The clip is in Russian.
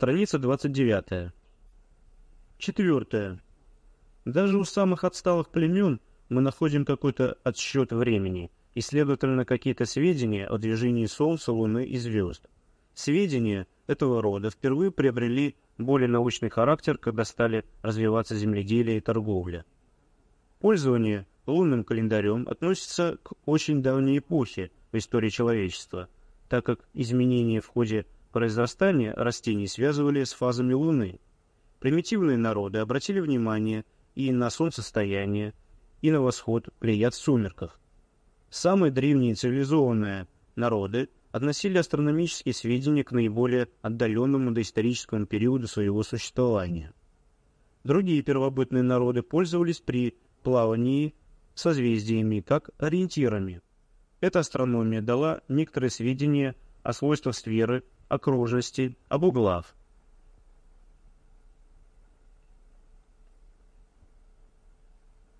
Страница 29. Четвертое. Даже у самых отсталых племен мы находим какой-то отсчет времени и, следовательно, какие-то сведения о движении Солнца, Луны и звезд. Сведения этого рода впервые приобрели более научный характер, когда стали развиваться земледелие и торговля. Пользование лунным календарем относится к очень давней эпохе в истории человечества, так как изменения в ходе произрастания растений связывали с фазами Луны. Примитивные народы обратили внимание и на солнцестояние, и на восход плеяд в сумерках. Самые древние цивилизованные народы относили астрономические сведения к наиболее отдаленному доисторическому периоду своего существования. Другие первобытные народы пользовались при плавании созвездиями как ориентирами. Эта астрономия дала некоторые сведения о свойствах сферы, окружности, об углах.